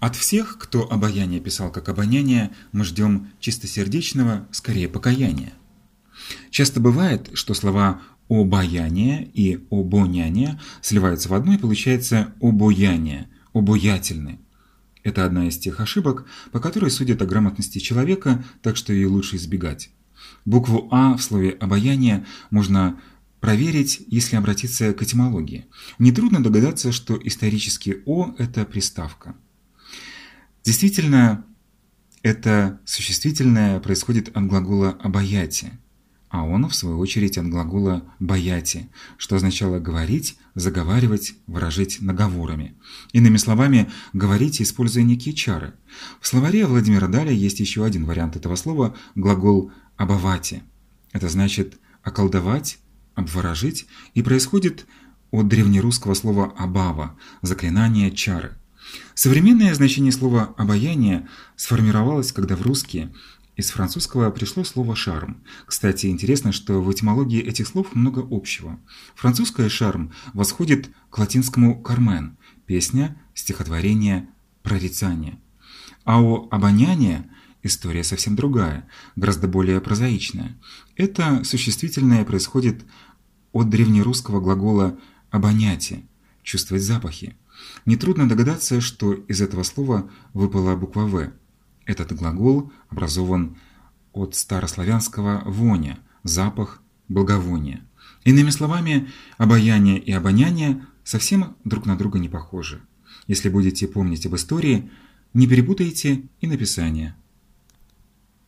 От всех, кто обаяние писал как обоняние, мы ждем чистосердечного, скорее покаяния. Часто бывает, что слова «обаяние» и «обоняние» сливаются в одно и получается «обояние», «обоятельны». Это одна из тех ошибок, по которой судят о грамотности человека, так что ее лучше избегать. Букву «а» в слове «обаяние» можно проверить, если обратиться к этимологии. Нетрудно догадаться, что исторически «о» – это приставка. Действительно, это существительное происходит от глагола «обаятие», а он, в свою очередь, от глагола «бояти», что означало «говорить», «заговаривать», «выражить наговорами». Иными словами, «говорить», используя некие чары. В словаре Владимира Даля есть еще один вариант этого слова – глагол «обовати». Это значит «околдовать», «обворожить» и происходит от древнерусского слова «абава» – заклинание «чары». Современное значение слова «обаяние» сформировалось, когда в русский из французского пришло слово «шарм». Кстати, интересно, что в этимологии этих слов много общего. Французское «шарм» восходит к латинскому «кармен» – песня, стихотворение, прорицание. А у «обоняние» история совсем другая, гораздо более прозаичная. Это существительное происходит от древнерусского глагола «обоняти» – чувствовать запахи. Нетрудно догадаться, что из этого слова выпала буква «в». Этот глагол образован от старославянского «воня» – запах, благовоние. Иными словами, обаяние и обоняние совсем друг на друга не похожи. Если будете помнить об истории, не перепутайте и написание –